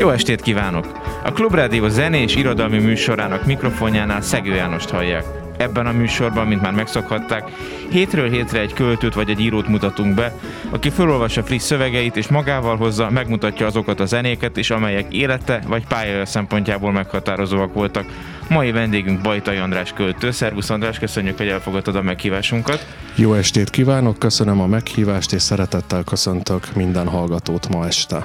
Jó estét kívánok! A Klubrádió zenés irodalmi műsorának mikrofonjánál Szegő Jánost hallják. Ebben a műsorban, mint már megszokhatták, hétről hétre egy költőt vagy egy írót mutatunk be, aki felolvassa friss szövegeit és magával hozza, megmutatja azokat a zenéket is, amelyek élete vagy pályája szempontjából meghatározóak voltak. Mai vendégünk Bajtai András költő. Szervusz András, köszönjük, hogy elfogadtad a meghívásunkat. Jó estét kívánok, köszönöm a meghívást, és szeretettel köszöntök minden hallgatót ma este.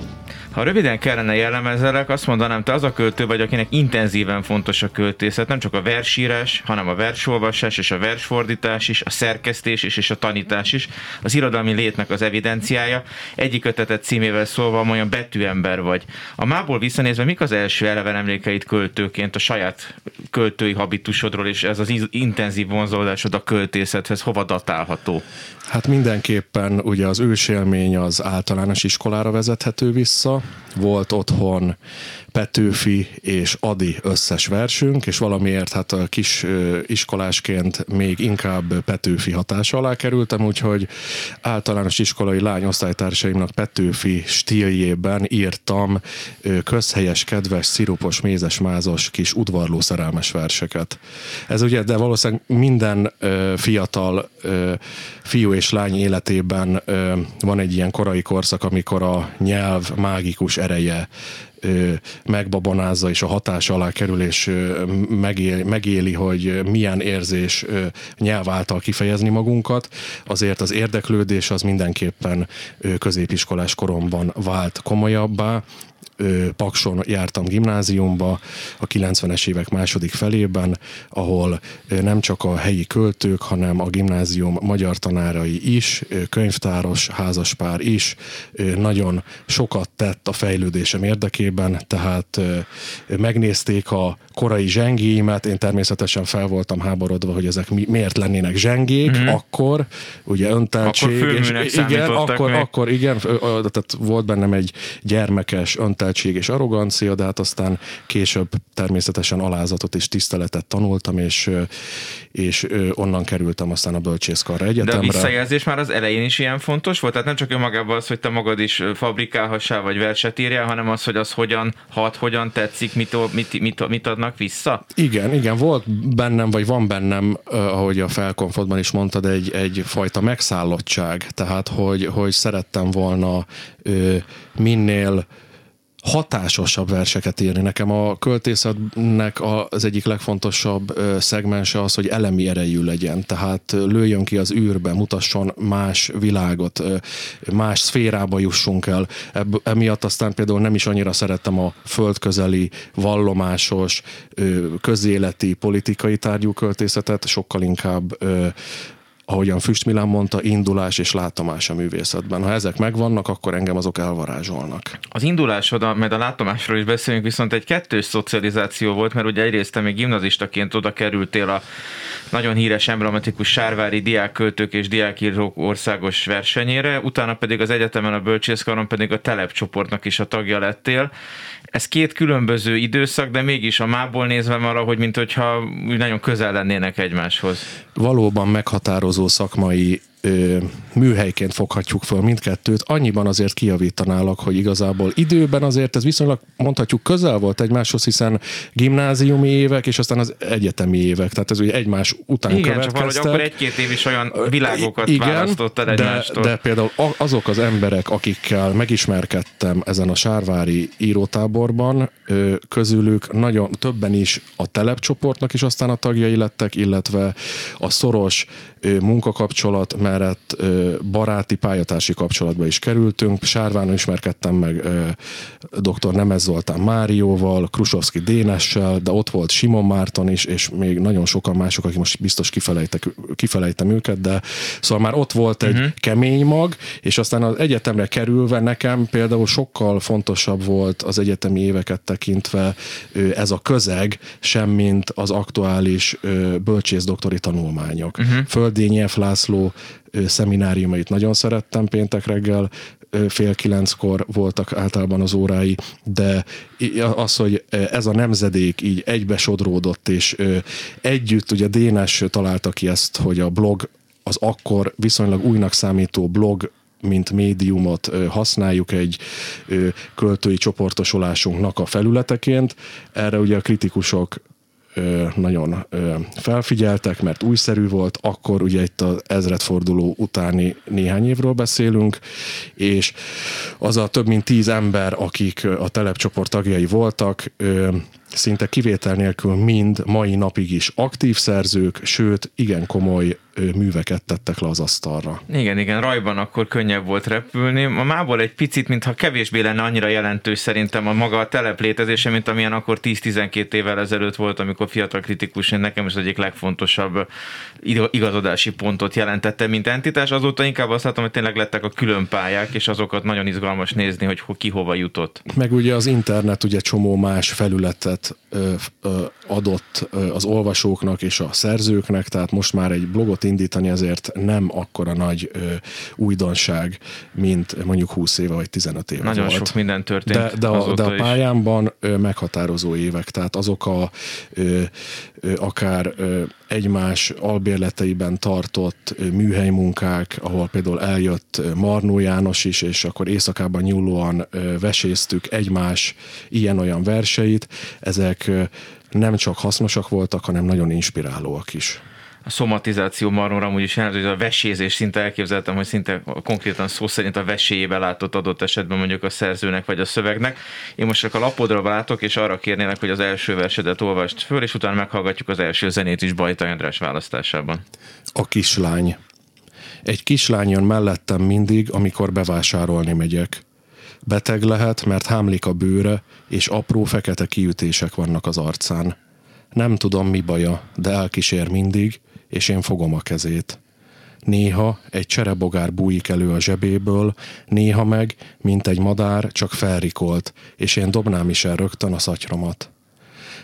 Ha röviden kellene jellemezelek, azt mondanám, te az a költő vagy, akinek intenzíven fontos a költészet, nem csak a versírás, hanem a versolvasás és a versfordítás is, a szerkesztés is és a tanítás is, az irodalmi létnek az evidenciája. Egyik kötetet címével szólva olyan betűember vagy. A mából visszanézve, mik az első eleven emlékeit költőként a saját költői habitusodról, és ez az intenzív vonzódásod a költészethez hova datálható? Hát mindenképpen ugye az ősélmény az általános iskolára vezethető vissza. Volt otthon Petőfi és Adi összes versünk, és valamiért hát a kis iskolásként még inkább Petőfi hatása alá kerültem, úgyhogy általános iskolai lány osztálytársaimnak Petőfi stíljében írtam közhelyes, kedves, szirupos, mézes, mázos kis udvarló szerelmes verseket. Ez ugye, de valószínűleg minden fiatal fiú és lány életében van egy ilyen korai korszak, amikor a nyelv mágikus ereje megbabonázza és a hatás alá kerül, és megéli, megéli, hogy milyen érzés nyelv által kifejezni magunkat, azért az érdeklődés az mindenképpen középiskolás koromban vált komolyabbá, Pakson jártam gimnáziumba a 90-es évek második felében, ahol nem csak a helyi költők, hanem a gimnázium magyar tanárai is, könyvtáros házaspár is nagyon sokat tett a fejlődésem érdekében, tehát megnézték a korai zsengéimet, én természetesen fel voltam háborodva, hogy ezek mi, miért lennének zsengék, mm-hmm. akkor ugye önteltség, akkor és igen, akkor, még. akkor igen, tehát volt bennem egy gyermekes önteltség és arrogancia, de hát aztán később természetesen alázatot és tiszteletet tanultam, és, és onnan kerültem aztán a bölcsészkarra egyetemre. De a visszajelzés már az elején is ilyen fontos volt? Tehát nem csak önmagában az, hogy te magad is fabrikálhassál, vagy verset írjál, hanem az, hogy az hogyan hat, hogyan tetszik, mit, mit, mit, mit adnak vissza? Igen, igen, volt bennem, vagy van bennem, ahogy a felkonfotban is mondtad, egy, egy fajta megszállottság, tehát hogy, hogy szerettem volna minél hatásosabb verseket írni. Nekem a költészetnek az egyik legfontosabb szegmense az, hogy elemi erejű legyen. Tehát lőjön ki az űrbe, mutasson más világot, más szférába jussunk el. Emiatt aztán például nem is annyira szerettem a földközeli, vallomásos, közéleti, politikai tárgyú költészetet, sokkal inkább ahogyan Füstmilán mondta, indulás és látomás a művészetben. Ha ezek megvannak, akkor engem azok elvarázsolnak. Az indulásod, mert a látomásról is beszélünk, viszont egy kettős szocializáció volt, mert ugye egyrészt te még gimnazistaként oda kerültél a nagyon híres, emblematikus Sárvári diákköltők és diákírók országos versenyére, utána pedig az egyetemen a bölcsészkaron pedig a telepcsoportnak is a tagja lettél. Ez két különböző időszak, de mégis a mából nézve arra, hogy mint hogyha nagyon közel lennének egymáshoz. Valóban meghatározó szakmai ö, műhelyként foghatjuk föl mindkettőt, annyiban azért kijavítanálak, hogy igazából időben azért ez viszonylag mondhatjuk közel volt egymáshoz, hiszen gimnáziumi évek, és aztán az egyetemi évek, tehát ez ugye egymás után Igen, következtek. csak akkor egy-két év is olyan világokat Igen, választottad egymástól. De, de például azok az emberek, akikkel megismerkedtem ezen a sárvári írótáborban, közülük nagyon többen is a telepcsoportnak is aztán a tagjai lettek, illetve a szoros munkakapcsolat, mert mellett baráti pályatási kapcsolatba is kerültünk. Sárvánon ismerkedtem meg dr. Nemez Zoltán Márióval, Krusovszki Dénessel, de ott volt Simon Márton is, és még nagyon sokan mások, akik most biztos kifelejtem őket, de szóval már ott volt egy uh-huh. kemény mag, és aztán az egyetemre kerülve nekem például sokkal fontosabb volt az egyetemi éveket tekintve ez a közeg, semmint az aktuális bölcsész doktori tanulmányok. Uh-huh. Földényi F. László szemináriumait nagyon szerettem péntek reggel, fél kilenckor voltak általában az órái, de az, hogy ez a nemzedék így egybe sodródott, és együtt, ugye Dénes találta ki ezt, hogy a blog az akkor viszonylag újnak számító blog mint médiumot használjuk egy költői csoportosulásunknak a felületeként. Erre ugye a kritikusok nagyon felfigyeltek, mert újszerű volt, akkor ugye itt az ezredforduló utáni néhány évről beszélünk, és az a több mint tíz ember, akik a telepcsoport tagjai voltak, szinte kivétel nélkül mind mai napig is aktív szerzők, sőt, igen komoly műveket tettek le az asztalra. Igen, igen, rajban akkor könnyebb volt repülni. A mából egy picit, mintha kevésbé lenne annyira jelentős szerintem a maga a telep létezése, mint amilyen akkor 10-12 évvel ezelőtt volt, amikor fiatal kritikus nekem is egyik legfontosabb igazodási pontot jelentette, mint entitás. Azóta inkább azt látom, hogy tényleg lettek a külön pályák, és azokat nagyon izgalmas nézni, hogy ki hova jutott. Meg ugye az internet ugye csomó más felületet ö, adott az olvasóknak és a szerzőknek, tehát most már egy blogot indítani azért nem akkora nagy újdonság, mint mondjuk 20 éve vagy 15 éve Nagyon volt. sok minden történt De, de, a, de a pályámban ö, meghatározó évek, tehát azok a akár egymás albérleteiben tartott műhely munkák, ahol például eljött Marnó János is, és akkor éjszakában nyúlóan veséztük egymás ilyen-olyan verseit, ezek nem csak hasznosak voltak, hanem nagyon inspirálóak is a szomatizáció marnóra amúgy is jelent, hogy a vesézés szinte elképzeltem, hogy szinte konkrétan szó szerint a veséjébe látott adott esetben mondjuk a szerzőnek vagy a szövegnek. Én most csak a lapodra látok, és arra kérnélek, hogy az első versedet olvast föl, és utána meghallgatjuk az első zenét is Bajta András választásában. A kislány. Egy kislány jön mellettem mindig, amikor bevásárolni megyek. Beteg lehet, mert hámlik a bőre, és apró fekete kiütések vannak az arcán. Nem tudom, mi baja, de elkísér mindig, és én fogom a kezét. Néha egy cserebogár bújik elő a zsebéből, néha meg, mint egy madár, csak felrikolt, és én dobnám is el rögtön a szatyromat.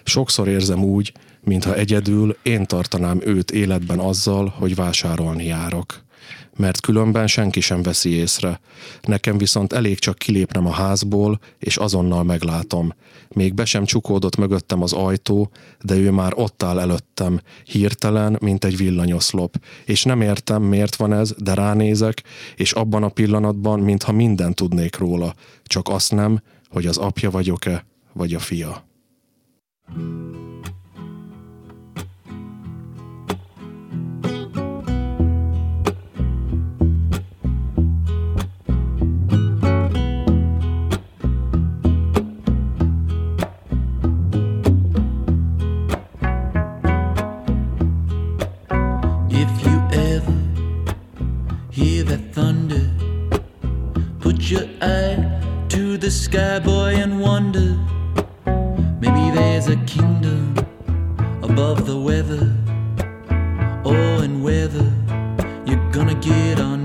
Sokszor érzem úgy, mintha egyedül én tartanám őt életben azzal, hogy vásárolni járok mert különben senki sem veszi észre. Nekem viszont elég csak kilépnem a házból, és azonnal meglátom. Még be sem csukódott mögöttem az ajtó, de ő már ott áll előttem, hirtelen, mint egy villanyoszlop. És nem értem, miért van ez, de ránézek, és abban a pillanatban, mintha minden tudnék róla. Csak azt nem, hogy az apja vagyok-e, vagy a fia. thank you your eye to the sky, boy, and wonder. Maybe there's a kingdom above the weather. Oh, and whether you're gonna get on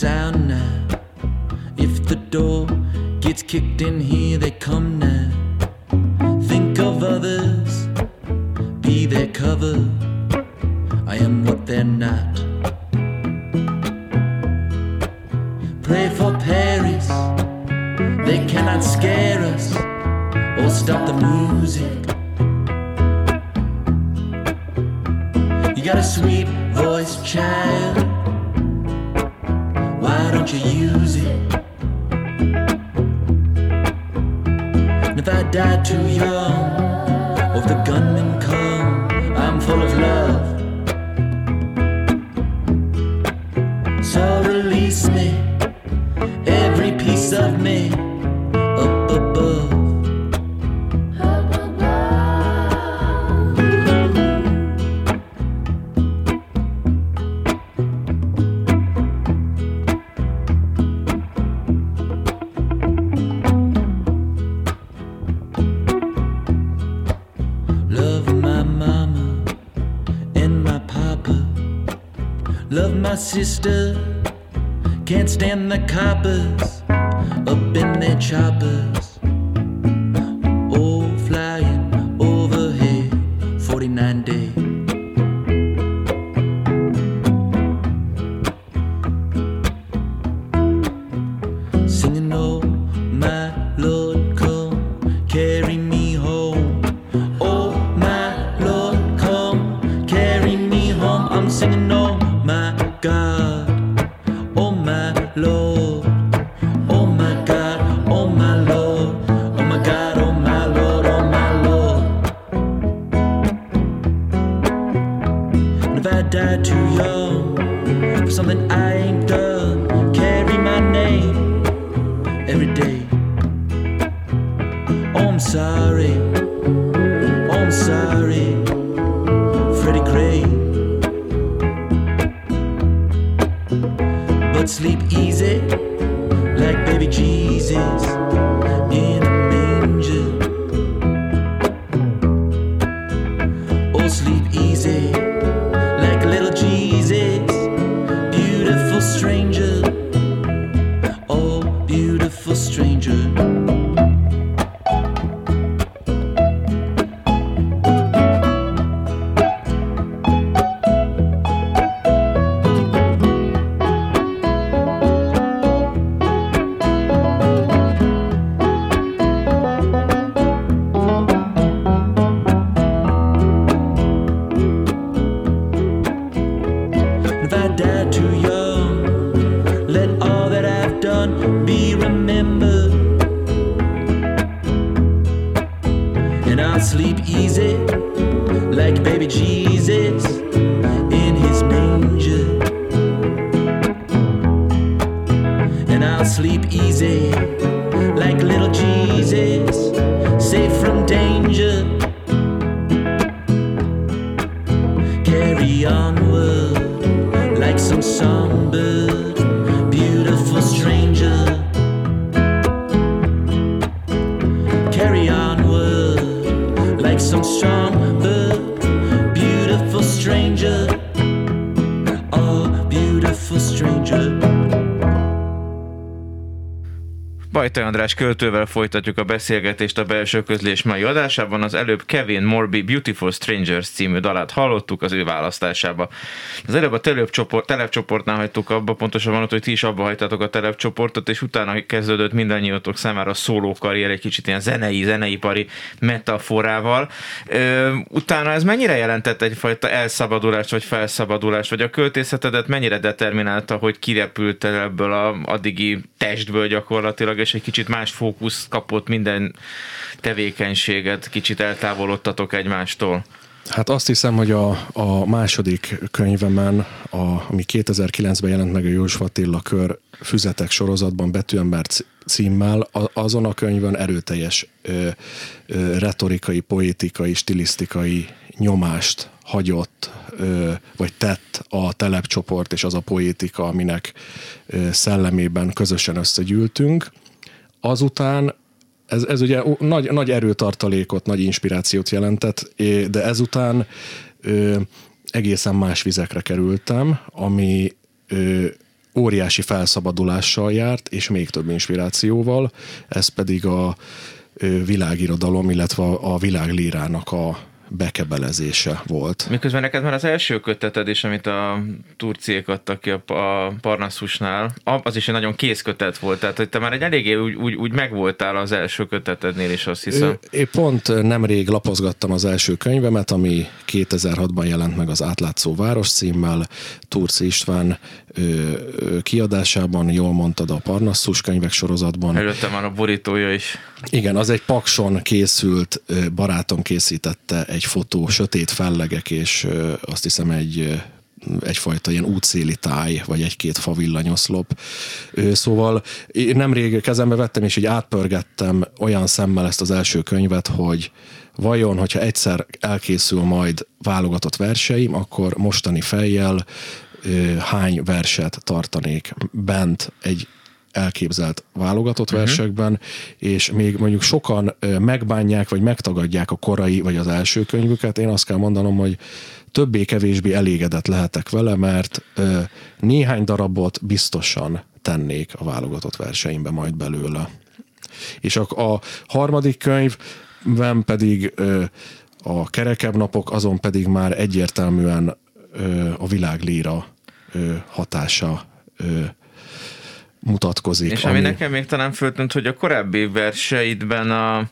sound now, if the door gets kicked in here, they come now. Think of others, be their cover. I am what they're not. Pray for Paris, they cannot scare us or stop the music. You got a sweet voice, child. Use it? And if I die too young, the coppers up in their choppers. All flying overhead, 49 day. Singing, oh, my Lord, come carry me home. Oh, my Lord, come carry me home. I'm singing, oh, my God. Oh, my lo Bajtai András költővel folytatjuk a beszélgetést a belső közlés mai adásában. Az előbb Kevin Morby Beautiful Strangers című dalát hallottuk az ő választásába. Az előbb a telepcsoport, telepcsoportnál hagytuk abba, pontosabban ott, hogy ti is abba hagytátok a telepcsoportot, és utána kezdődött mindannyiótok számára a szóló karrier egy kicsit ilyen zenei, zeneipari metaforával. Ö, utána ez mennyire jelentett egyfajta elszabadulást, vagy felszabadulást, vagy a költészetedet mennyire determinálta, hogy kirepültél ebből a addigi testből gyakorlatilag, és egy kicsit más fókusz kapott minden tevékenységet, kicsit eltávolodtatok egymástól? Hát azt hiszem, hogy a, a második könyvemen, a, ami 2009-ben jelent meg a József Attila kör füzetek sorozatban Betűember címmel, a, azon a könyvön erőteljes ö, ö, retorikai, poétikai, stilisztikai nyomást hagyott, vagy tett a telepcsoport és az a poétika, aminek szellemében közösen összegyűltünk. Azután ez, ez ugye nagy, nagy erőtartalékot, nagy inspirációt jelentett, de ezután ö, egészen más vizekre kerültem, ami ö, óriási felszabadulással járt, és még több inspirációval, ez pedig a világirodalom, illetve a világlírának a bekebelezése volt. Miközben neked már az első köteted is, amit a turciék adtak ki a, a Parnasszusnál, az is egy nagyon kész kötet volt, tehát hogy te már egy eléggé úgy, úgy, úgy megvoltál az első kötetednél is, azt hiszem. Én pont nemrég lapozgattam az első könyvemet, ami 2006-ban jelent meg az Átlátszó Város címmel, Turci István kiadásában, jól mondtad a Parnassus könyvek sorozatban. Előtte már a borítója is. Igen, az egy pakson készült, barátom készítette egy fotó, sötét fellegek, és azt hiszem egy egyfajta ilyen útszéli táj, vagy egy-két favillanyoszlop. Szóval én nemrég kezembe vettem, és így átpörgettem olyan szemmel ezt az első könyvet, hogy vajon, hogyha egyszer elkészül majd válogatott verseim, akkor mostani fejjel hány verset tartanék bent egy elképzelt válogatott uh-huh. versekben, és még mondjuk sokan megbánják, vagy megtagadják a korai, vagy az első könyvüket. Én azt kell mondanom, hogy többé-kevésbé elégedett lehetek vele, mert néhány darabot biztosan tennék a válogatott verseimbe majd belőle. És a, a harmadik könyvben pedig a kerekebb napok, azon pedig már egyértelműen a világlíra hatása mutatkozik. És ami, ami nekem még talán föltűnt, hogy a korábbi verseidben a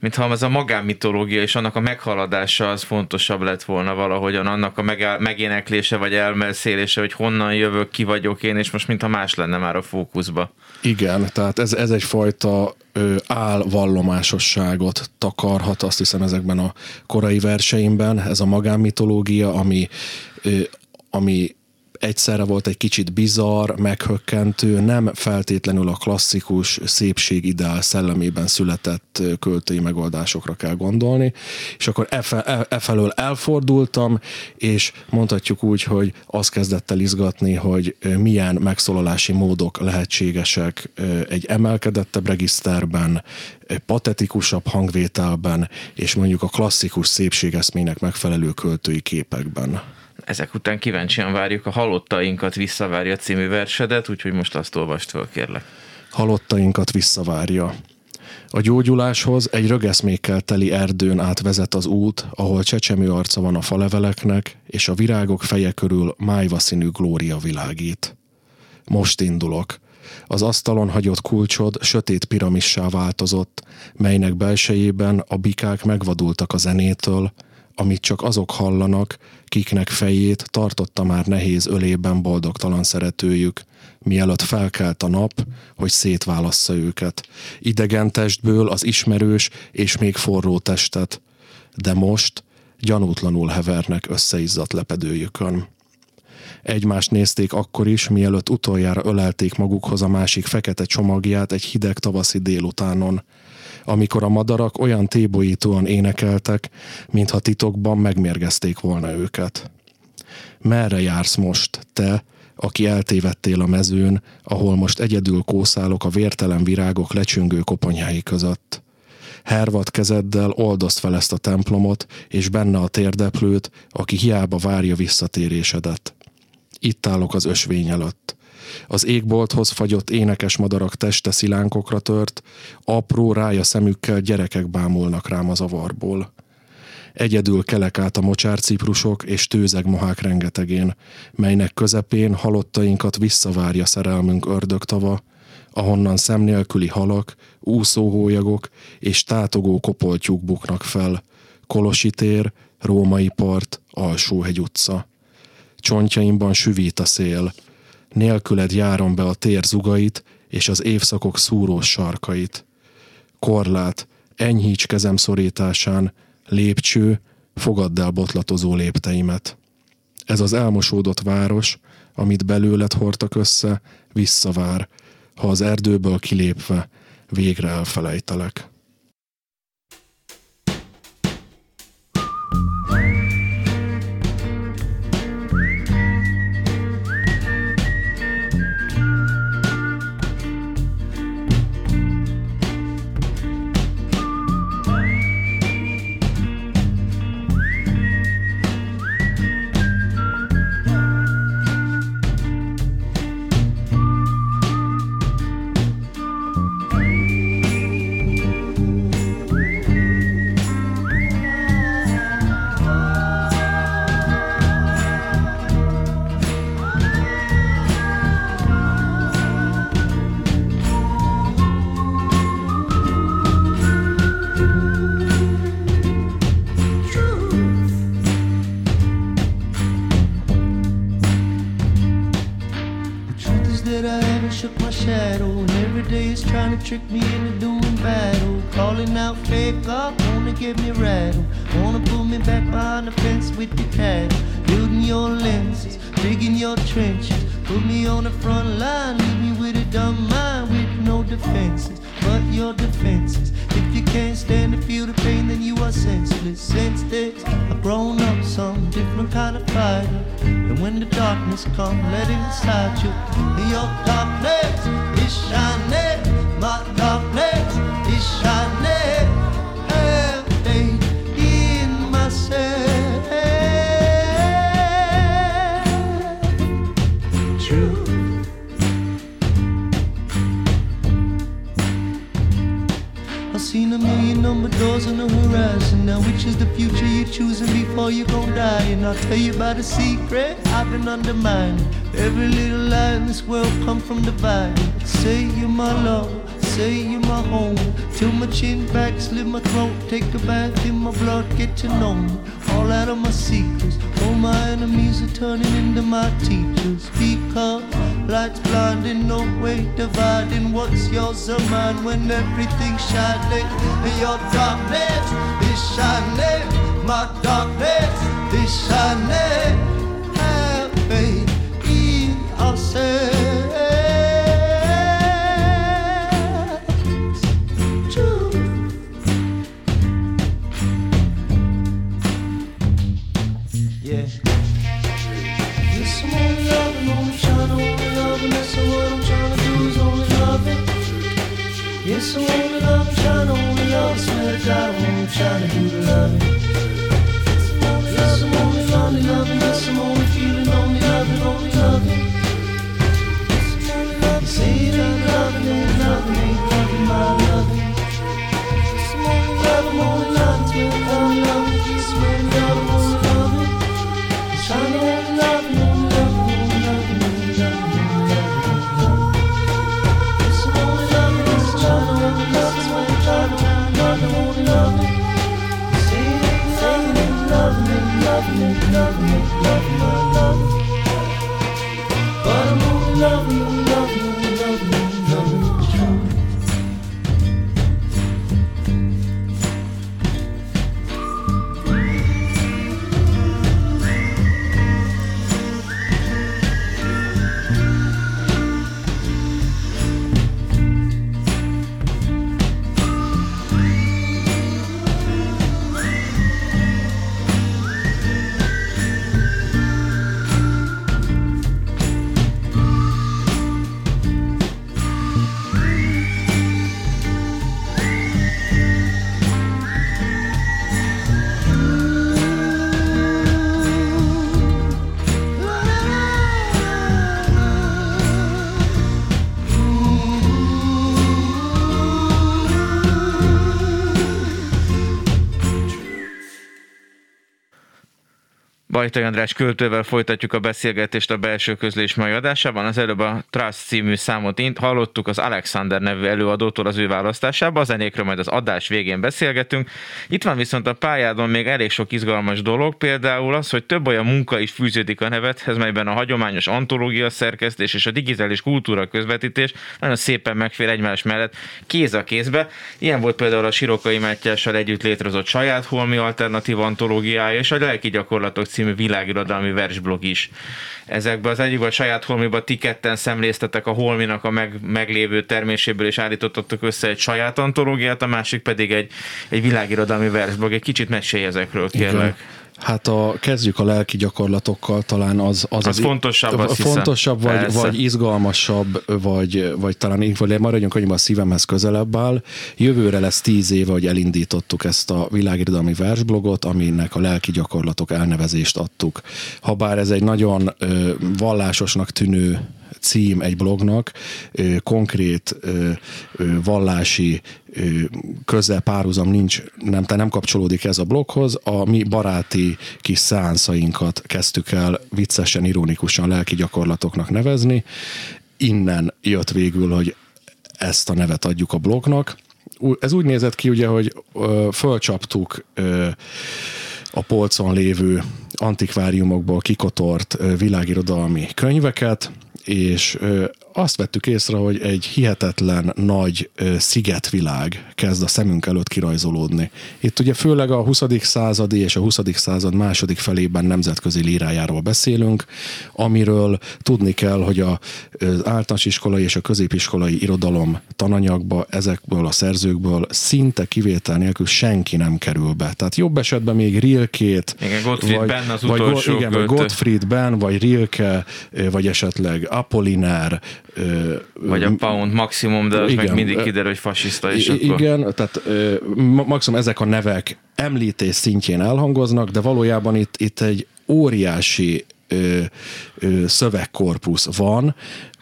mintha az a magánmitológia és annak a meghaladása az fontosabb lett volna valahogyan, annak a megéneklése vagy elmerszélése, hogy honnan jövök, ki vagyok én, és most mintha más lenne már a fókuszba. Igen, tehát ez, ez egyfajta ö, álvallomásosságot takarhat, azt hiszem ezekben a korai verseimben, ez a magánmitológia, ami, ö, ami egyszerre volt egy kicsit bizarr, meghökkentő, nem feltétlenül a klasszikus szépségideál szellemében született költői megoldásokra kell gondolni, és akkor e, e, e felől elfordultam, és mondhatjuk úgy, hogy azt kezdett el izgatni, hogy milyen megszólalási módok lehetségesek egy emelkedettebb regiszterben, patetikusabb hangvételben, és mondjuk a klasszikus szépségeszmének megfelelő költői képekben ezek után kíváncsian várjuk a Halottainkat visszavárja című versedet, úgyhogy most azt olvast föl, kérlek. Halottainkat visszavárja. A gyógyuláshoz egy rögeszmékkel teli erdőn átvezet az út, ahol csecsemő arca van a faleveleknek, és a virágok feje körül májva színű glória világít. Most indulok. Az asztalon hagyott kulcsod sötét piramissá változott, melynek belsejében a bikák megvadultak a zenétől, amit csak azok hallanak, kiknek fejét tartotta már nehéz ölében boldogtalan szeretőjük, mielőtt felkelt a nap, hogy szétválassza őket. Idegen testből az ismerős és még forró testet, de most gyanútlanul hevernek összeizzadt lepedőjükön. Egymást nézték akkor is, mielőtt utoljára ölelték magukhoz a másik fekete csomagját egy hideg tavaszi délutánon, amikor a madarak olyan tébolyítóan énekeltek, mintha titokban megmérgezték volna őket. Merre jársz most, te, aki eltévedtél a mezőn, ahol most egyedül kószálok a vértelen virágok lecsüngő koponyái között? Hervad kezeddel oldozd fel ezt a templomot, és benne a térdeplőt, aki hiába várja visszatérésedet. Itt állok az ösvény előtt. Az égbolthoz fagyott énekes madarak teste szilánkokra tört, apró rája szemükkel gyerekek bámulnak rám az avarból. Egyedül kelek át a mocsárciprusok és tőzeg mohák rengetegén, melynek közepén halottainkat visszavárja szerelmünk ördögtava, ahonnan szemnélküli halak, úszóhólyagok és tátogó kopoltyúk buknak fel. Kolosi tér, Római part, Alsóhegy utca. Csontjaimban süvít a szél, nélküled járom be a tér zugait és az évszakok szúrós sarkait. Korlát, enyhíts kezem szorításán, lépcső, fogadd el botlatozó lépteimet. Ez az elmosódott város, amit belőled hordtak össze, visszavár, ha az erdőből kilépve végre elfelejtelek. that I ever shook my shadow. And every day is trying to trick me into doing battle. Oh, calling out fake up, wanna get me rattled. Wanna pull me back behind the fence with the cat. Building your lenses, digging your trenches. Put me on the front line, leave me with a dumb mind with no defenses. But your defenses. If you can't stand to feel the pain, then you are senseless. Since this, I've grown up some different kind of fighter. And when the darkness comes, let it inside you. Your darkness is shining. My doors on the horizon. Now, which is the future you're choosing before you gon' die? And I'll tell you about a secret I've been undermining. Every little lie in this world come from dividing. Say you're my love, say you're my home. Till my chin back, slit my throat, take a bath in my blood, get to know me. All out of my secrets. All my enemies are turning into my teachers. Because lights blinding, no way dividing what's yours or mine when everything's shining. Your darkness is shining, my darkness is shining. Have faith in ourselves. It's a woman I'm trying to win, I'm trying to do the loving. love, love, love, love, me. Bajtai András költővel folytatjuk a beszélgetést a belső közlés mai adásában. Az előbb a Trust című számot hallottuk az Alexander nevű előadótól az ő választásában. A zenékről majd az adás végén beszélgetünk. Itt van viszont a pályádon még elég sok izgalmas dolog, például az, hogy több olyan munka is fűződik a nevethez, melyben a hagyományos antológia szerkesztés és a digitális kultúra közvetítés nagyon szépen megfér egymás mellett kéz a kézbe. Ilyen volt például a Sirokai Mátyással együtt létrehozott saját holmi alternatív antológiája és a lelki gyakorlatok című világirodalmi versblog is. Ezekben az egyikben a saját holmiban ti ketten szemléztetek a holminak a meg, meglévő terméséből, és állítottak össze egy saját antológiát, a másik pedig egy, egy világirodalmi versblog. Egy kicsit mesélj ezekről, kérlek. Igen. Hát a, kezdjük a lelki gyakorlatokkal, talán az... Az, Az fontosabb, azt hiszem. Fontosabb, vagy, Persze. vagy izgalmasabb, vagy, vagy talán így, vagy maradjunk annyiban a szívemhez közelebb áll. Jövőre lesz tíz éve, hogy elindítottuk ezt a világirodalmi versblogot, aminek a lelki gyakorlatok elnevezést adtuk. Habár ez egy nagyon ö, vallásosnak tűnő cím egy blognak, konkrét vallási közel párhuzam nincs, nem, te nem kapcsolódik ez a bloghoz. A mi baráti kis szánszainkat kezdtük el viccesen, ironikusan lelki gyakorlatoknak nevezni. Innen jött végül, hogy ezt a nevet adjuk a blognak. Ez úgy nézett ki, ugye, hogy fölcsaptuk a polcon lévő antikváriumokból kikotort világirodalmi könyveket, és azt vettük észre, hogy egy hihetetlen nagy szigetvilág kezd a szemünk előtt kirajzolódni. Itt ugye főleg a 20. századi és a 20. század második felében nemzetközi lírájáról beszélünk, amiről tudni kell, hogy az általános iskolai és a középiskolai irodalom tananyagba ezekből a szerzőkből szinte kivétel nélkül senki nem kerül be. Tehát jobb esetben még Rilkét, Igen, Gottfried Benn az vagy, igen, vagy. Gottfried vagy Rilke, vagy esetleg Apolliner, Vagy a Pound maximum, de az Igen. meg mindig kiderül, hogy fasiszta, és I- akkor... Igen, tehát maximum ezek a nevek említés szintjén elhangoznak, de valójában itt, itt egy óriási ö, ö, szövegkorpusz van,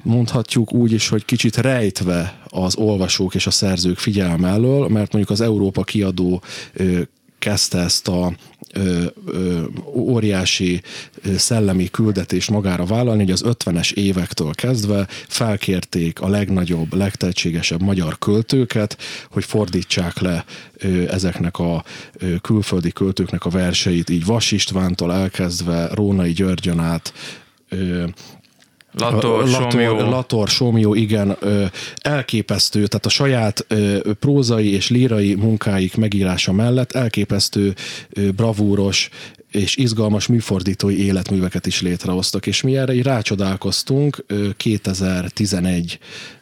mondhatjuk úgy is, hogy kicsit rejtve az olvasók és a szerzők figyelme elől, mert mondjuk az Európa kiadó ö, kezdte ezt a ö, ö, óriási szellemi küldetést magára vállalni, hogy az 50-es évektől kezdve felkérték a legnagyobb, legtehetségesebb magyar költőket, hogy fordítsák le ö, ezeknek a ö, külföldi költőknek a verseit, így Vas Istvántól elkezdve Rónai Györgyön át, ö, Lator, Somjó. Lator, Somjó, igen, elképesztő, tehát a saját prózai és lírai munkáik megírása mellett elképesztő bravúros és izgalmas műfordítói életműveket is létrehoztak, és mi erre így rácsodálkoztunk ö, 2011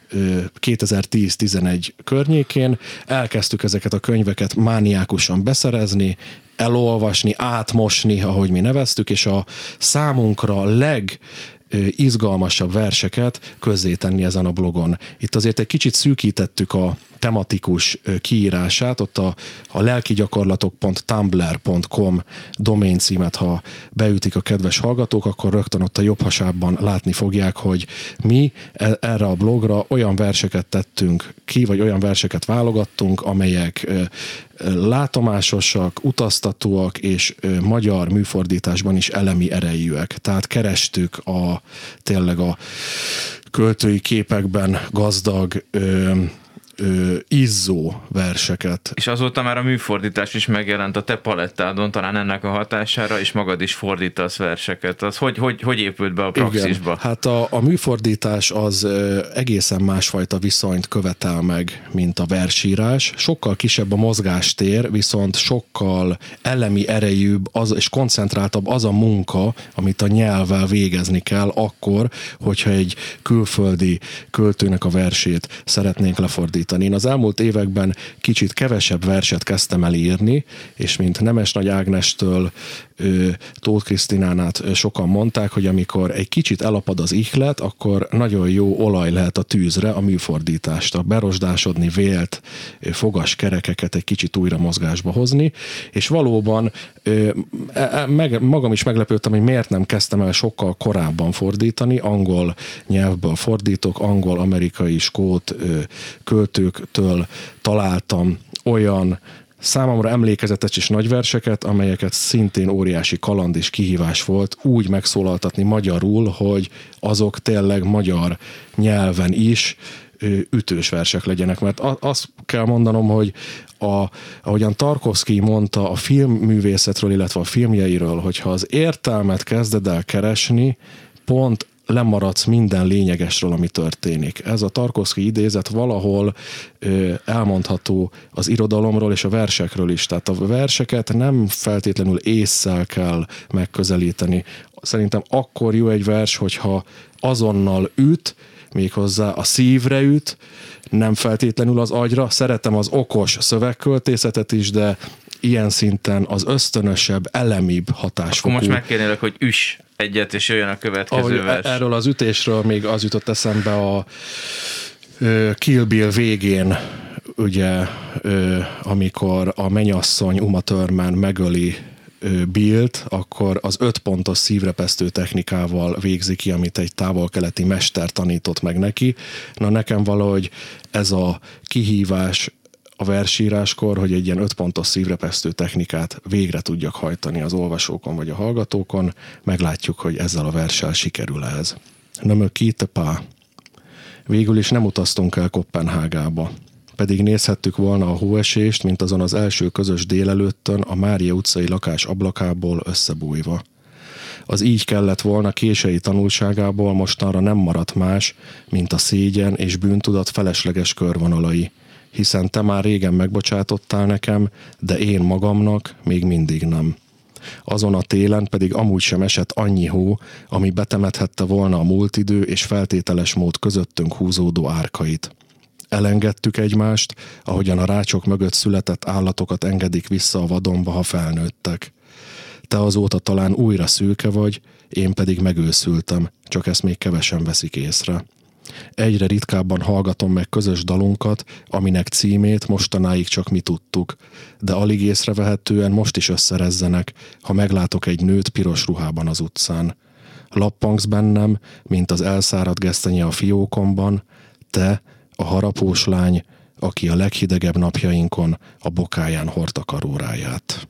ö, 2010-11 környékén elkezdtük ezeket a könyveket mániákusan beszerezni, elolvasni, átmosni, ahogy mi neveztük, és a számunkra leg izgalmasabb verseket közzétenni ezen a blogon. Itt azért egy kicsit szűkítettük a tematikus kiírását, ott a, a lelkigyakorlatok.tumblr.com domain címet, ha beütik a kedves hallgatók, akkor rögtön ott a jobb hasában látni fogják, hogy mi e- erre a blogra olyan verseket tettünk ki, vagy olyan verseket válogattunk, amelyek látomásosak, utaztatóak és magyar műfordításban is elemi erejűek. Tehát kerestük a tényleg a költői képekben gazdag ö, izzó verseket. És azóta már a műfordítás is megjelent a te palettádon, talán ennek a hatására, és magad is fordítasz verseket. Az hogy, hogy, hogy épült be a praxisba? Igen, hát a, a műfordítás az ö, egészen másfajta viszonyt követel meg, mint a versírás. Sokkal kisebb a mozgástér, viszont sokkal elemi erejűbb az, és koncentráltabb az a munka, amit a nyelvvel végezni kell akkor, hogyha egy külföldi költőnek a versét szeretnénk lefordítani. Én az elmúlt években kicsit kevesebb verset kezdtem el írni, és mint Nemes Nagy Ágnestől Tóth Krisztinán át ö, sokan mondták, hogy amikor egy kicsit elapad az ihlet, akkor nagyon jó olaj lehet a tűzre a műfordítást, a berosdásodni vélt fogas kerekeket egy kicsit újra mozgásba hozni, és valóban e- e- meg, magam is meglepődtem, hogy miért nem kezdtem el sokkal korábban fordítani, angol nyelvből fordítok, angol, amerikai, skót költőktől találtam olyan számomra emlékezetes és nagy verseket, amelyeket szintén óriási kaland és kihívás volt úgy megszólaltatni magyarul, hogy azok tényleg magyar nyelven is ütős versek legyenek, mert azt kell mondanom, hogy a, ahogyan Tarkovsky mondta a filmművészetről, illetve a filmjeiről, hogyha az értelmet kezded el keresni, pont lemaradsz minden lényegesről, ami történik. Ez a Tarkovsky idézet valahol ö, elmondható az irodalomról és a versekről is. Tehát a verseket nem feltétlenül észszel kell megközelíteni. Szerintem akkor jó egy vers, hogyha azonnal üt, méghozzá a szívre üt, nem feltétlenül az agyra. Szeretem az okos szövegköltészetet is, de ilyen szinten az ösztönösebb, elemibb Akkor hatásfokú. most megkérnélek, hogy üss egyet, és jöjjön a következő Ahogy vers. erről az ütésről még az jutott eszembe a Kill Bill végén, ugye, amikor a menyasszony Uma Thurman megöli ö, Billt, akkor az öt pontos szívrepesztő technikával végzi ki, amit egy távol-keleti mester tanított meg neki. Na nekem valahogy ez a kihívás a versíráskor, hogy egy ilyen öt pontos szívrepesztő technikát végre tudjak hajtani az olvasókon vagy a hallgatókon, meglátjuk, hogy ezzel a verssel sikerül ez. Nem a pá. Végül is nem utaztunk el Kopenhágába. Pedig nézhettük volna a hóesést, mint azon az első közös délelőttön a Mária utcai lakás ablakából összebújva. Az így kellett volna kései tanulságából mostanra nem maradt más, mint a szégyen és bűntudat felesleges körvonalai, hiszen te már régen megbocsátottál nekem, de én magamnak még mindig nem. Azon a télen pedig amúgy sem esett annyi hó, ami betemethette volna a múlt idő és feltételes mód közöttünk húzódó árkait. Elengedtük egymást, ahogyan a rácsok mögött született állatokat engedik vissza a vadonba, ha felnőttek. Te azóta talán újra szülke vagy, én pedig megőszültem, csak ezt még kevesen veszik észre. Egyre ritkábban hallgatom meg közös dalunkat, aminek címét mostanáig csak mi tudtuk, de alig észrevehetően most is összerezzenek, ha meglátok egy nőt piros ruhában az utcán. Lappangsz bennem, mint az elszáradt gesztenye a fiókomban, te, a harapós lány, aki a leghidegebb napjainkon a bokáján hordta karóráját.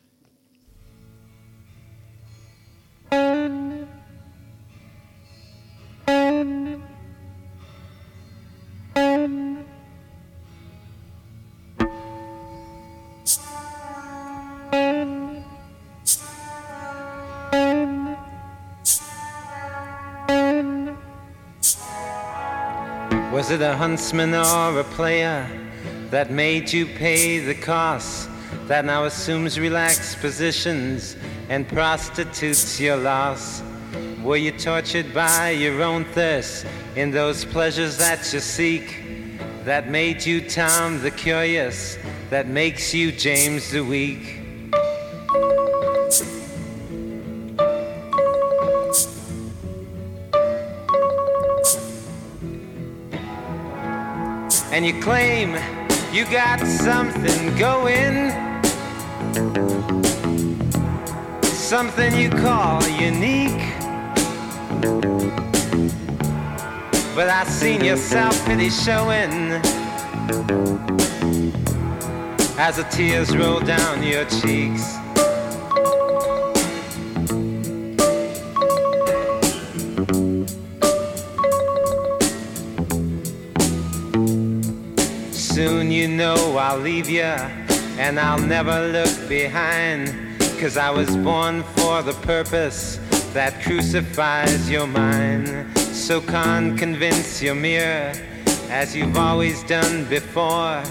A huntsman or a player that made you pay the cost? That now assumes relaxed positions and prostitutes your loss? Were you tortured by your own thirst in those pleasures that you seek? That made you Tom the Curious, that makes you James the Weak? And you claim you got something going, something you call unique. But I seen your self-pity showing as the tears roll down your cheeks. Soon you know I'll leave you and I'll never look behind. Cause I was born for the purpose that crucifies your mind. So can't convince your mirror as you've always done before.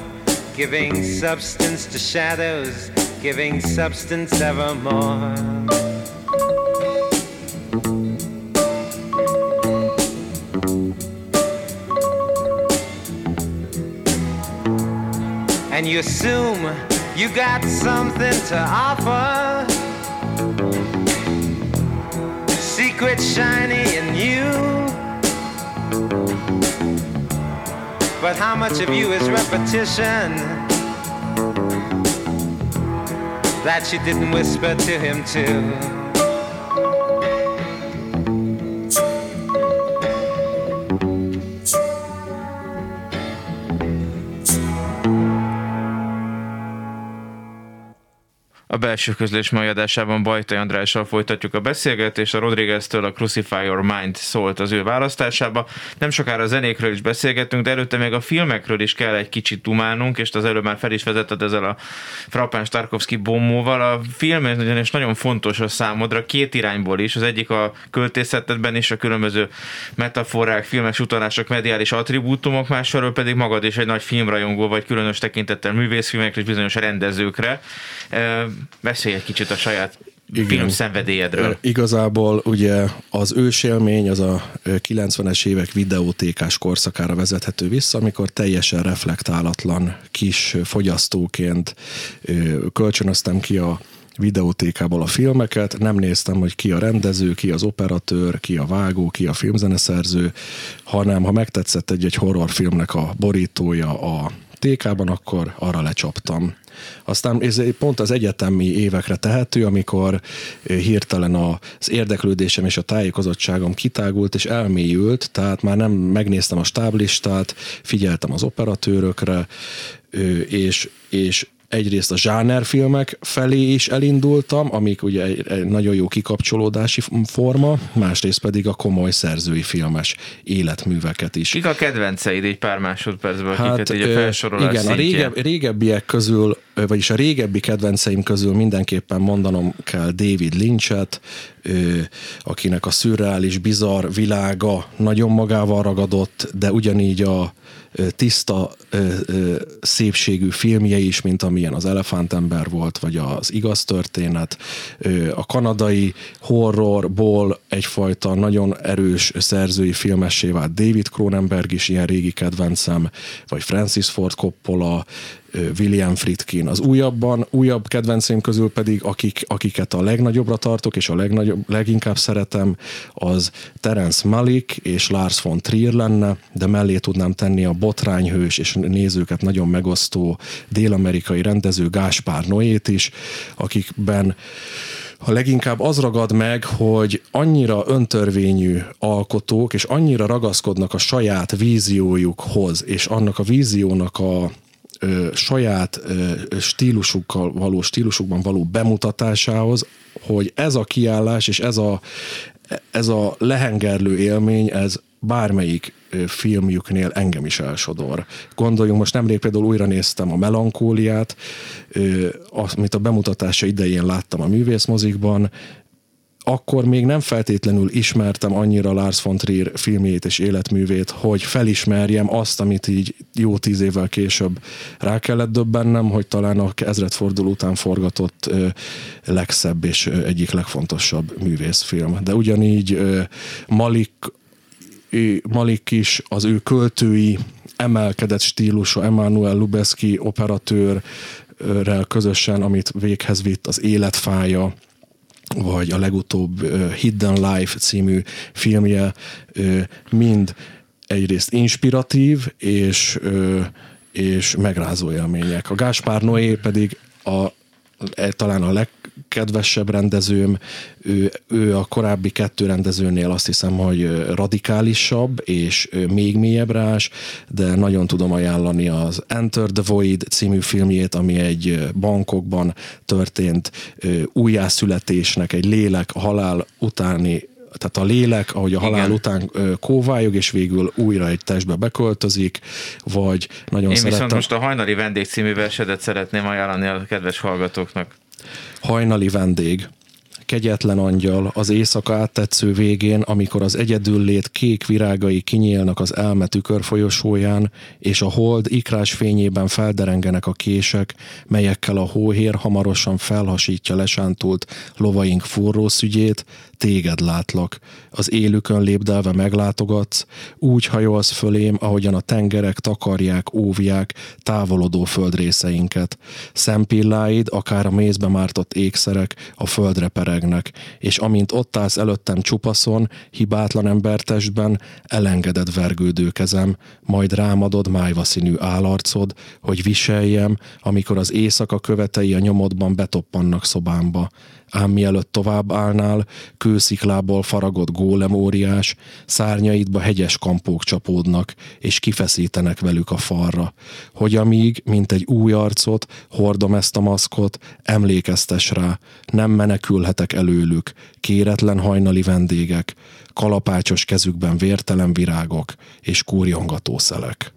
Giving substance to shadows, giving substance evermore. And you assume you got something to offer. Secret shiny in you. But how much of you is repetition that you didn't whisper to him too? Belső közlés mai adásában Bajtai Andrással folytatjuk a beszélgetést. A Rodriguez-től a Crucify Your Mind szólt az ő választásába. Nem sokára a zenékről is beszélgettünk, de előtte még a filmekről is kell egy kicsit tumálnunk, és az előbb már fel is vezetted ezzel a Frappán Starkovsky bombóval. A film ugyanis nagyon fontos a számodra két irányból is. Az egyik a költészetedben is a különböző metaforák, filmes utalások, mediális attribútumok, másfelől pedig magad is egy nagy filmrajongó vagy különös tekintettel művészfilmekre és bizonyos rendezőkre Beszélj egy kicsit a saját igen. filmszenvedélyedről. Igazából ugye az ősélmény az a 90-es évek videótékás korszakára vezethető vissza, amikor teljesen reflektálatlan kis fogyasztóként kölcsönöztem ki a videótékából a filmeket, nem néztem, hogy ki a rendező, ki az operatőr, ki a vágó, ki a filmzeneszerző, hanem ha megtetszett egy-egy horrorfilmnek a borítója a tékában, akkor arra lecsaptam. Aztán ez pont az egyetemi évekre tehető, amikor hirtelen az érdeklődésem és a tájékozottságom kitágult és elmélyült, tehát már nem megnéztem a stáblistát, figyeltem az operatőrökre, és, és egyrészt a zsánerfilmek felé is elindultam, amik ugye egy nagyon jó kikapcsolódási forma, másrészt pedig a komoly szerzői filmes életműveket is. Kik a kedvenceid egy pár másodpercben, hát, akiket ugye felsorolás Igen, szintjén. a régebb, régebbiek közül vagyis a régebbi kedvenceim közül mindenképpen mondanom kell David Lynchet, akinek a szürreális, bizarr világa nagyon magával ragadott, de ugyanígy a tiszta szépségű filmje is, mint amilyen az Elefántember volt, vagy az Igaz történet. A kanadai horrorból egyfajta nagyon erős szerzői filmessé vált David Cronenberg is ilyen régi kedvencem, vagy Francis Ford Coppola, William Friedkin. Az újabban, újabb kedvenceim közül pedig, akik, akiket a legnagyobbra tartok, és a legnagyobb, leginkább szeretem, az Terence Malik és Lars von Trier lenne, de mellé tudnám tenni a botrányhős és nézőket nagyon megosztó dél-amerikai rendező Gáspár Noét is, akikben a leginkább az ragad meg, hogy annyira öntörvényű alkotók, és annyira ragaszkodnak a saját víziójukhoz, és annak a víziónak a ö, saját ö, stílusukkal való, stílusukban való bemutatásához, hogy ez a kiállás és ez a, ez a lehengerlő élmény, ez bármelyik filmjüknél engem is elsodor. Gondoljunk, most nemrég például újra néztem a Melankóliát, amit a bemutatása idején láttam a művészmozikban, akkor még nem feltétlenül ismertem annyira Lars von Trier filmjét és életművét, hogy felismerjem azt, amit így jó tíz évvel később rá kellett döbbennem, hogy talán a ezredforduló után forgatott ö, legszebb és ö, egyik legfontosabb művészfilm. De ugyanígy ö, Malik, ö, Malik is, az ő költői emelkedett stílusa, Emmanuel Lubezki operatőrrel közösen, amit véghez vitt az életfája, vagy a legutóbb Hidden Life című filmje mind egyrészt inspiratív és, és megrázó élmények. A Gáspár Noé pedig a, e, talán a legkedvesebb rendezőm, ő, ő a korábbi kettő rendezőnél azt hiszem, hogy radikálisabb és még mélyebb rás, de nagyon tudom ajánlani az Enter the Void című filmjét, ami egy bankokban történt újjászületésnek, egy lélek halál utáni tehát a lélek, ahogy a halál Igen. után kóvályog, és végül újra egy testbe beköltözik, vagy nagyon Én szerettem... viszont most a Hajnali Vendég című versedet szeretném ajánlani a kedves hallgatóknak. Hajnali vendég, kegyetlen angyal az éjszaka áttetsző végén, amikor az egyedüllét kék virágai kinyílnak az elme tükörfolyosóján, és a hold ikrás fényében felderengenek a kések, melyekkel a hóhér hamarosan felhasítja lesántult lovaink furrószügyét, téged látlak. Az élükön lépdelve meglátogatsz, úgy hajolsz fölém, ahogyan a tengerek takarják, óvják távolodó földrészeinket. Szempilláid, akár a mézbe mártott ékszerek a földre peregnek, és amint ott állsz előttem csupaszon, hibátlan embertestben, elengeded vergődő kezem, majd rámadod májva színű állarcod, hogy viseljem, amikor az éjszaka követei a nyomodban betoppannak szobámba ám mielőtt tovább állnál, kősziklából faragott gólem óriás, szárnyaidba hegyes kampók csapódnak, és kifeszítenek velük a falra. Hogy amíg, mint egy új arcot, hordom ezt a maszkot, emlékeztes rá, nem menekülhetek előlük, kéretlen hajnali vendégek, kalapácsos kezükben vértelen virágok és kúrjongató szelek.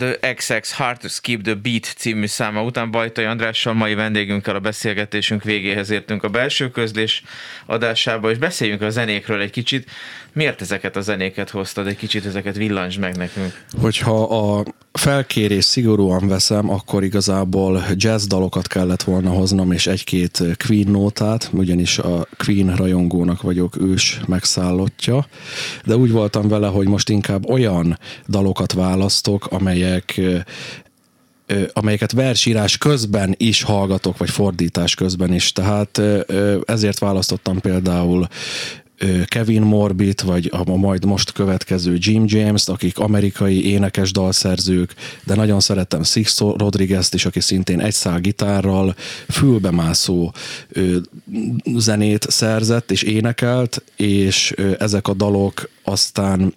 The XX Hard to Skip the Beat című száma után Bajtai Andrással mai vendégünkkel a beszélgetésünk végéhez értünk a belső közlés adásába, és beszéljünk a zenékről egy kicsit. Miért ezeket a zenéket hoztad? Egy kicsit ezeket villancs meg nekünk. Hogyha a felkérés szigorúan veszem, akkor igazából jazz dalokat kellett volna hoznom, és egy-két Queen nótát, ugyanis a Queen rajongónak vagyok ős megszállottja, de úgy voltam vele, hogy most inkább olyan dalokat választok, amelyek amelyeket versírás közben is hallgatok, vagy fordítás közben is. Tehát ezért választottam például Kevin Morbit, vagy a majd most következő Jim James-t, akik amerikai énekes dalszerzők, de nagyon szerettem Sixto Rodriguez-t is, aki szintén egy szál gitárral fülbemászó zenét szerzett és énekelt, és ezek a dalok aztán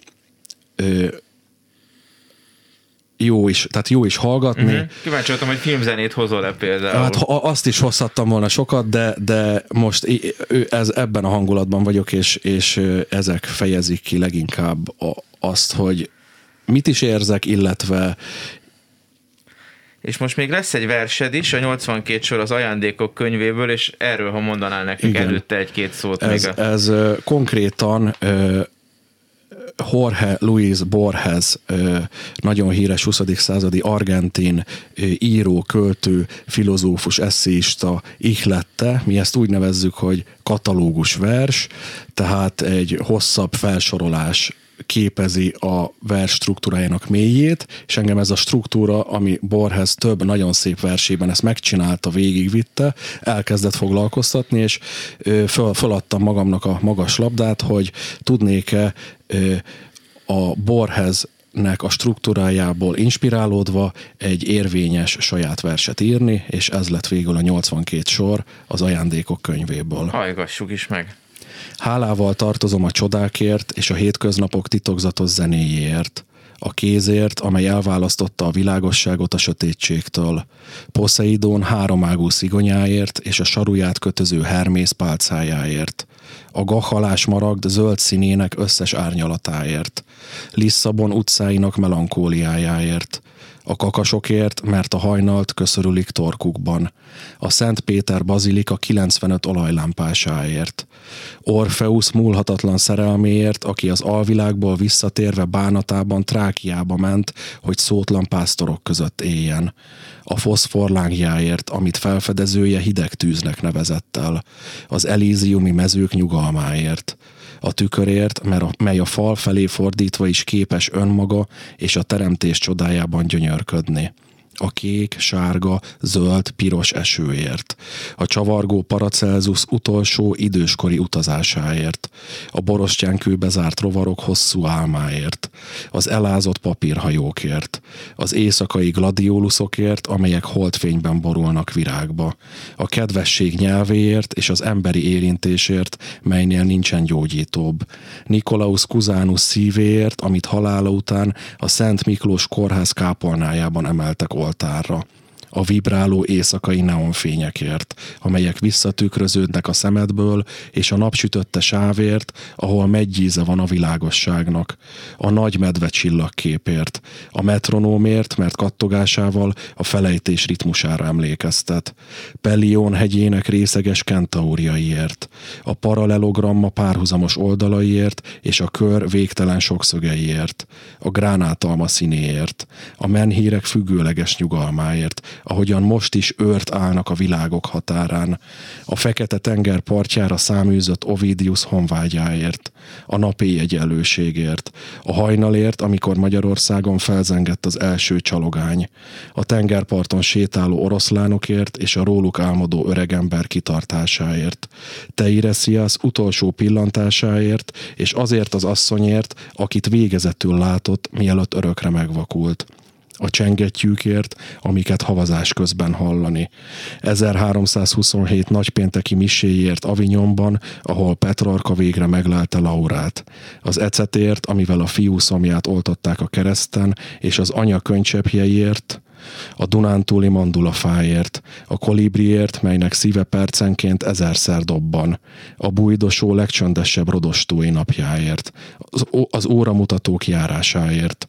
jó is, tehát jó is hallgatni. Mm-hmm. Kíváncsi voltam, hogy filmzenét hozol-e például. Hát azt is hozhattam volna sokat, de, de most ez, ebben a hangulatban vagyok, és, és ezek fejezik ki leginkább a, azt, hogy mit is érzek, illetve És most még lesz egy versed is, a 82 sor az ajándékok könyvéből, és erről, ha mondanál nekünk Igen. előtte egy-két szót ez, még. A... ez konkrétan Jorge Luis Borges, nagyon híres 20. századi argentin író, költő, filozófus, eszéista ihlette. Mi ezt úgy nevezzük, hogy katalógus vers, tehát egy hosszabb felsorolás képezi a vers struktúrájának mélyét, és engem ez a struktúra, ami Borges több nagyon szép versében ezt megcsinálta, végigvitte, elkezdett foglalkoztatni, és föl, föladtam magamnak a magas labdát, hogy tudnék-e a Borgesnek a struktúrájából inspirálódva egy érvényes saját verset írni, és ez lett végül a 82 sor az ajándékok könyvéből. Hajgassuk is meg. Hálával tartozom a csodákért és a hétköznapok titokzatos zenéjéért, a kézért, amely elválasztotta a világosságot a sötétségtől, Poseidon háromágú szigonyáért és a saruját kötöző Hermész pálcájáért, a gahalás maragd zöld színének összes árnyalatáért, Lisszabon utcáinak melankóliájáért, A kakasokért, mert a hajnalt köszörülik torkukban. A Szent Péter bazilika 95 olajlámpásáért. Orfeusz múlhatatlan szerelméért, aki az alvilágból visszatérve bánatában Trákiába ment, hogy szótlan pásztorok között éljen. A foszfor lángjáért, amit felfedezője hideg tűznek nevezett el. Az elíziumi mezők nyugalmáért a tükörért, mert a, mely a fal felé fordítva is képes önmaga és a teremtés csodájában gyönyörködni a kék, sárga, zöld, piros esőért, a csavargó Paracelsus utolsó időskori utazásáért, a borostyánkőbe zárt rovarok hosszú álmáért, az elázott papírhajókért, az éjszakai gladiolusokért, amelyek holdfényben borulnak virágba, a kedvesség nyelvéért és az emberi érintésért, melynél nincsen gyógyítóbb, Nikolaus Kuzánus szívéért, amit halála után a Szent Miklós kórház kápolnájában emeltek oltárra a vibráló éjszakai neonfényekért, amelyek visszatükröződnek a szemedből, és a napsütötte sávért, ahol meggyíze van a világosságnak, a nagy medve csillagképért, a metronómért, mert kattogásával a felejtés ritmusára emlékeztet, Pellion hegyének részeges kentauriaiért, a paralelogramma párhuzamos oldalaiért, és a kör végtelen sokszögeiért, a gránátalma színéért, a menhírek függőleges nyugalmáért, ahogyan most is őrt állnak a világok határán, a fekete tenger partjára száműzött Ovidius honvágyáért, a napi egyenlőségért, a hajnalért, amikor Magyarországon felzengett az első csalogány, a tengerparton sétáló oroszlánokért és a róluk álmodó öregember kitartásáért, Teiresias utolsó pillantásáért, és azért az asszonyért, akit végezetül látott, mielőtt örökre megvakult a csengettyűkért, amiket havazás közben hallani. 1327 nagypénteki miséjért Avignonban, ahol Petrarka végre meglelte Laurát. Az ecetért, amivel a fiú szomját oltották a kereszten, és az anya könycsepjeiért, a Dunántúli mandulafáért, a kolibriért, melynek szíve percenként ezerszer dobban, a bújdosó legcsöndesebb rodostói napjáért, az, az óramutatók járásáért,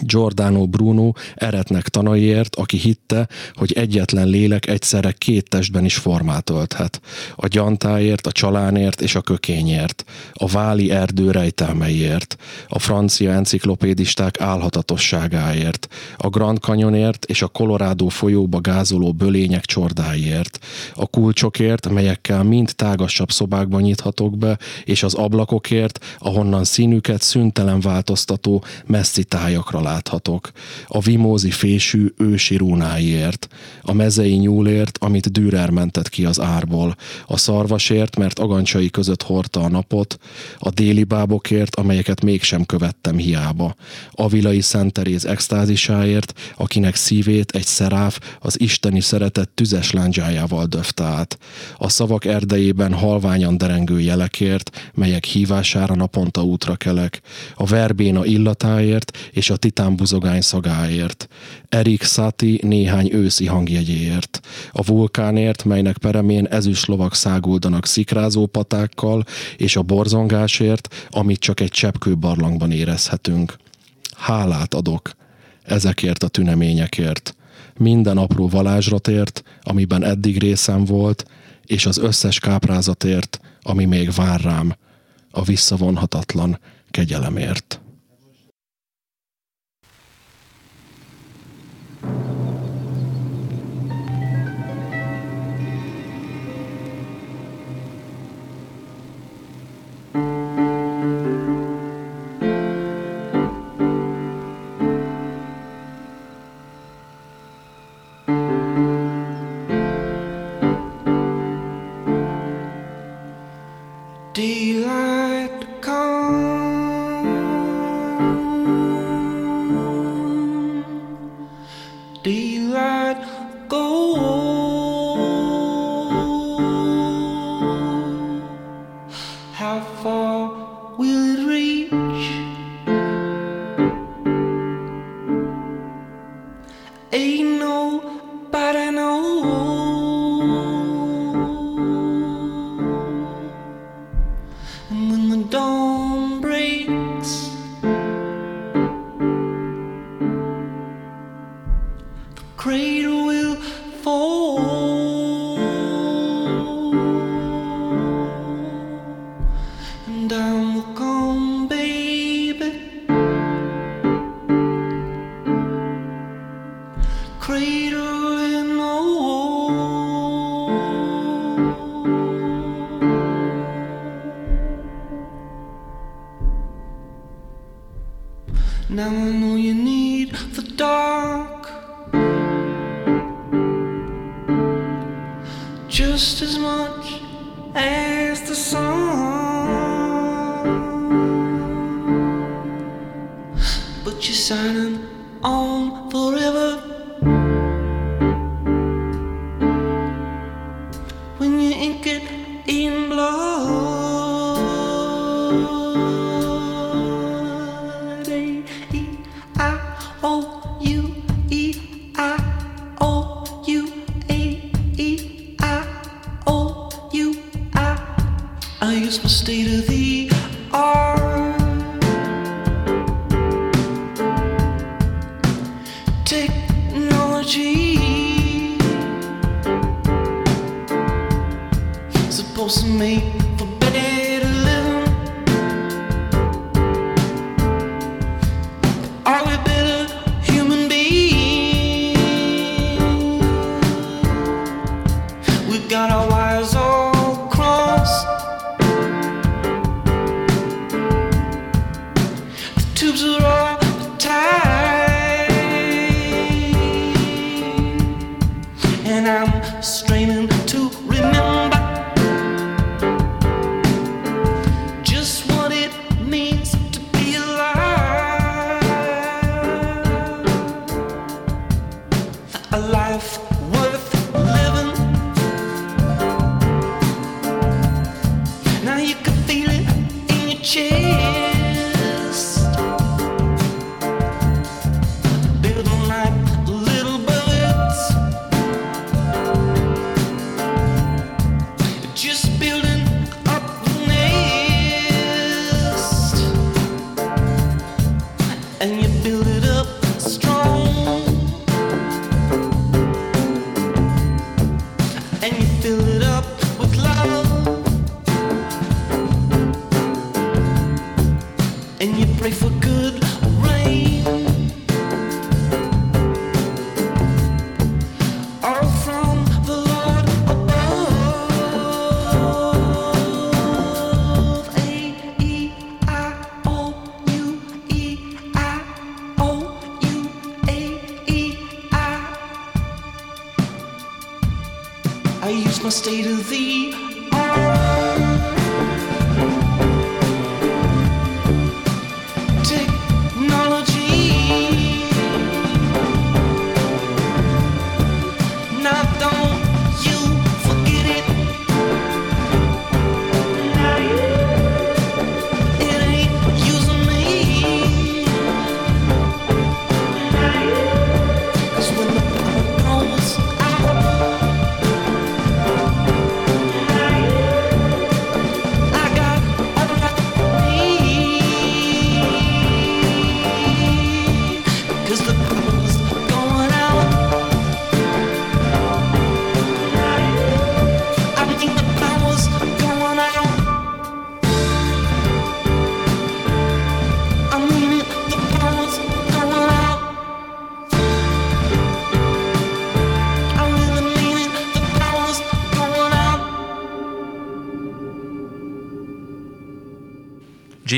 Giordano Bruno eretnek tanaiért, aki hitte, hogy egyetlen lélek egyszerre két testben is formát ölthet. A gyantáért, a csalánért és a kökényért, a váli erdő rejtelmeiért, a francia enciklopédisták álhatatosságáért, a Grand Canyonért és a Colorado folyóba gázoló bölények csordáiért, a kulcsokért, melyekkel mind tágasabb szobákban nyithatok be, és az ablakokért, ahonnan színüket szüntelen változtató messzi láthatok, a vimózi fésű ősi rúnáiért, a mezei nyúlért, amit Dürer mentett ki az árból, a szarvasért, mert agancsai között hordta a napot, a déli bábokért, amelyeket mégsem követtem hiába, Avilai Szent Teréz extázisáért, akinek szívét egy szeráf az isteni szeretet tüzes lándzsájával döfte át, a szavak erdejében halványan derengő jelekért, melyek hívására naponta útra kelek, a verbéna illatáért és a titán buzogány szagáért, Erik Sati néhány őszi hangjegyéért, a vulkánért, melynek peremén ezüst lovak száguldanak szikrázó patákkal, és a borzongásért, amit csak egy cseppkő barlangban érezhetünk. Hálát adok ezekért a tüneményekért, minden apró valázsratért, amiben eddig részem volt, és az összes káprázatért, ami még vár rám, a visszavonhatatlan kegyelemért. Far will it reach? state of the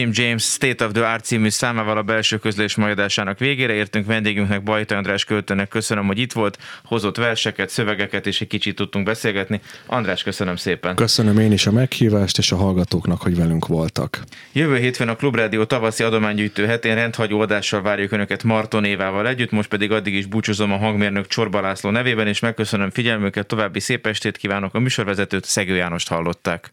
Jim James State of the Art című számával a belső közlés majadásának végére értünk. Vendégünknek Bajta András költőnek köszönöm, hogy itt volt, hozott verseket, szövegeket, és egy kicsit tudtunk beszélgetni. András, köszönöm szépen. Köszönöm én is a meghívást, és a hallgatóknak, hogy velünk voltak. Jövő hétfőn a Klubrádió tavaszi adománygyűjtő hetén rendhagyó adással várjuk Önöket Marton Évával együtt, most pedig addig is búcsúzom a hangmérnök Csorba László nevében, és megköszönöm figyelmüket, további szép estét kívánok. A műsorvezetőt Szegő Jánost hallották.